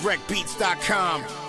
DirectBeats.com.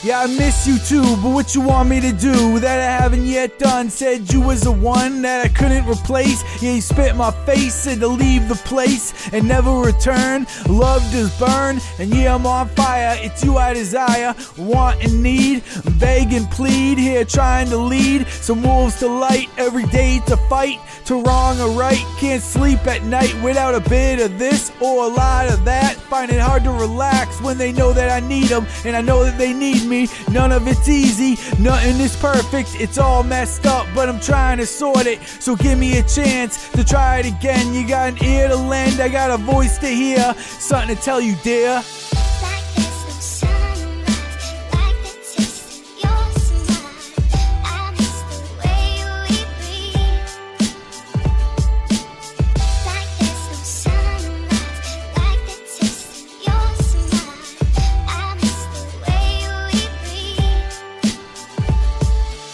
Yeah, I miss you too, but what you want me to do that I haven't yet done? Said you was the one that I couldn't replace. Yeah, you spit my face, said to leave the place and never return. Love does burn, and yeah, I'm on fire. It's you I desire, want and need, beg and plead. Here trying to lead some wolves to light every day to fight to wrong or right. Can't sleep at night without a bit of this or a lot of that. Find it hard to relax when they know that I need them and I know that they need me. None of it's easy, nothing is perfect. It's all messed up, but I'm trying to sort it. So give me a chance to try it again. You got an ear to lend, I got a voice to hear. Something to tell you, dear.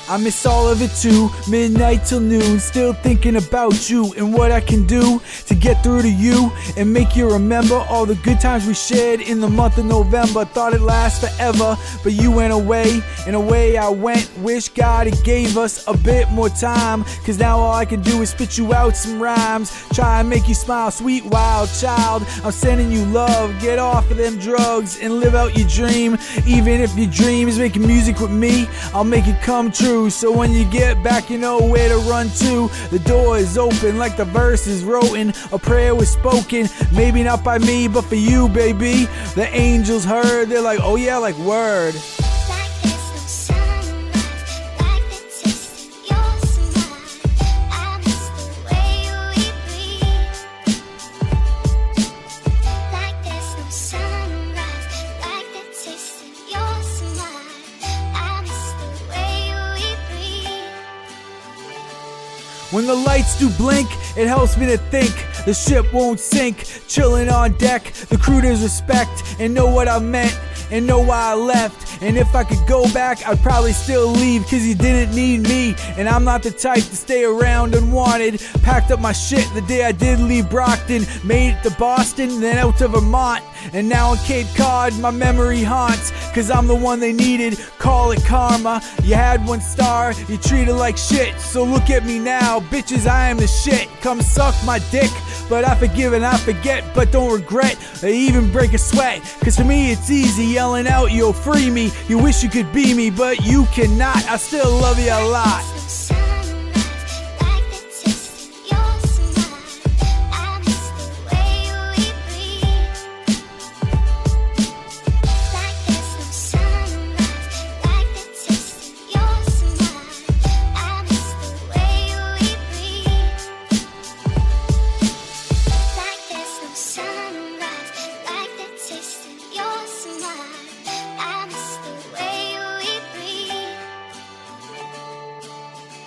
I miss all of it too, midnight till noon. Still thinking about you and what I can do to get through to you and make you remember all the good times we shared in the month of November. Thought it last forever, but you went away, and away I went. Wish God it gave us a bit more time, cause now all I can do is spit you out some rhymes. Try and make you smile, sweet wild child. I'm sending you love, get off of them drugs and live out your dream. Even if your dream is making music with me, I'll make it come true. So when you get back, you know where to run to. The door is open like the verse is written. A prayer was spoken, maybe not by me, but for you, baby. The angels heard, they're like, oh yeah, like word. When the lights do blink, it helps me to think. The ship won't sink, chilling on deck. The crew does respect and know what I meant and know why I left. And if I could go back, I'd probably still leave cause you didn't need me. And I'm not the type to stay around unwanted. Packed up my shit the day I did leave Brockton. Made it to Boston, then out to Vermont. And now in Cape Cod, my memory haunts. Cause I'm the one they needed. Call it karma. You had one star, you treated like shit. So look at me now, bitches, I am the shit. Come suck my dick. But I forgive and I forget, but don't regret. I even break a sweat. Cause for me, it's easy yelling out, you'll free me. You wish you could be me, but you cannot. I still love you a lot.